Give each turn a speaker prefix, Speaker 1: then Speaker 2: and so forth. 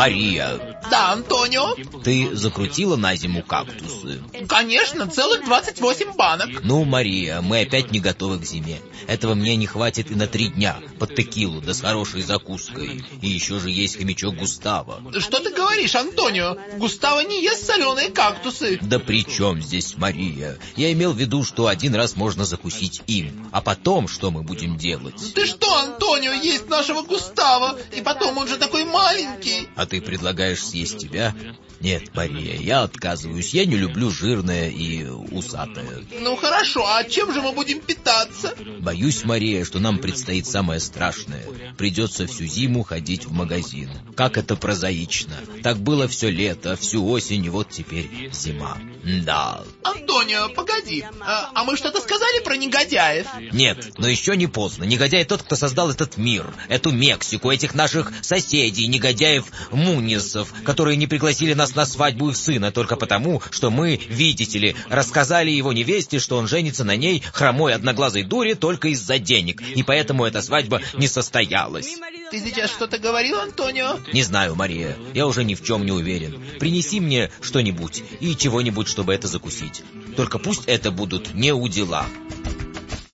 Speaker 1: Мария,
Speaker 2: Да, Антонио.
Speaker 1: ты закрутила на зиму кактусы?
Speaker 2: Конечно, целых 28 банок.
Speaker 1: Ну, Мария, мы опять не готовы к зиме. Этого мне не хватит и на три дня, под текилу, да с хорошей закуской. И еще же есть хомячок Густава.
Speaker 2: Что ты говоришь, Антонио? Густаво не ест соленые кактусы.
Speaker 1: Да при чем здесь Мария? Я имел в виду, что один раз можно закусить им, а потом что мы будем делать?
Speaker 2: Ты что, Антонио, есть нашего Густава? И потом он же такой маленький.
Speaker 1: А ты предлагаешь съесть тебя? Нет, Мария, я отказываюсь. Я не люблю жирное и усатое.
Speaker 2: Ну хорошо, а чем же мы будем питаться?
Speaker 1: Боюсь, Мария, что нам предстоит самое страшное. Придется всю зиму ходить в магазин. Как это прозаично. Так было все лето, всю осень, и вот теперь зима. Да.
Speaker 2: Антонио, погоди. А, а мы что-то сказали про негодяев?
Speaker 1: Нет, но еще не поздно. Негодяй тот, кто создал этот мир, эту Мексику, этих наших соседей, негодяев Мунисов, которые не пригласили нас на свадьбу их сына только потому, что мы, видите ли, рассказали его невесте, что он женится на ней хромой одноглазой дуре только из-за денег, и поэтому эта свадьба не состоялась.
Speaker 2: Ты сейчас что-то говорил, Антонио?
Speaker 1: Не знаю, Мария, я уже ни в чем не уверен. Принеси мне что-нибудь и чего-нибудь, чтобы это закусить. Только пусть это будут не удила.